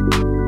you